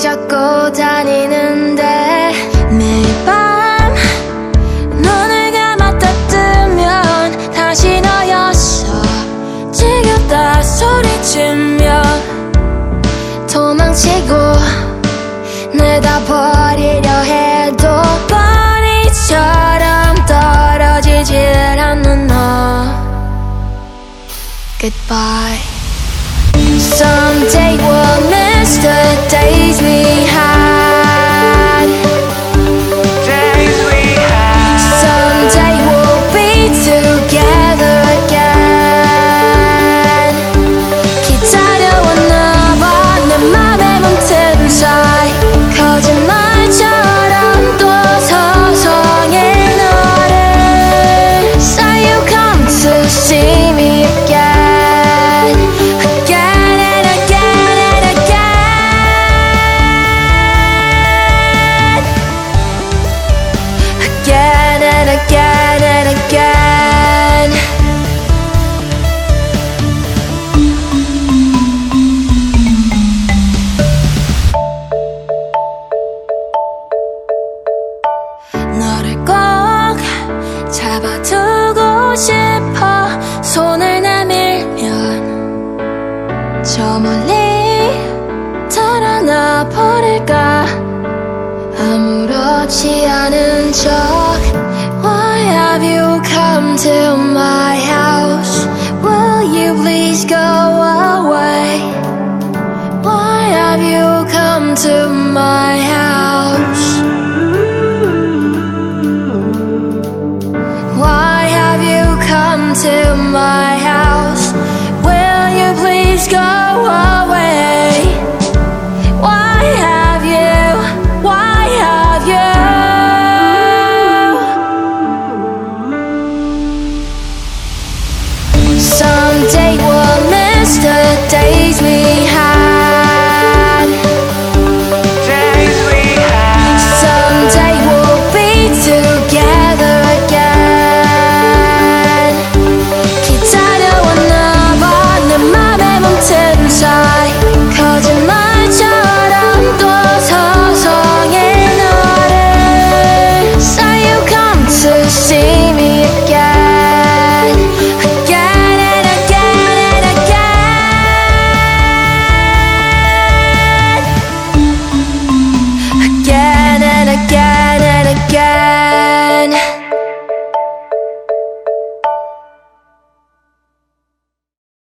잡고 다니는데 매일 밤 눈을 감았다 뜨면 다시 너였어. 지겹다 소리치며 도망치고 내다 버리려 해도 버리처럼 떨어지질 않는 너. Goodbye. Someday the days we 싶어 손을 내밀면 저 멀리 달아나 버릴까 아무렇지 않은 척 Why have you come to my house? Will you please go away? Why have you come to my please go away? Why have you? Why have you? Someday we'll miss the days we.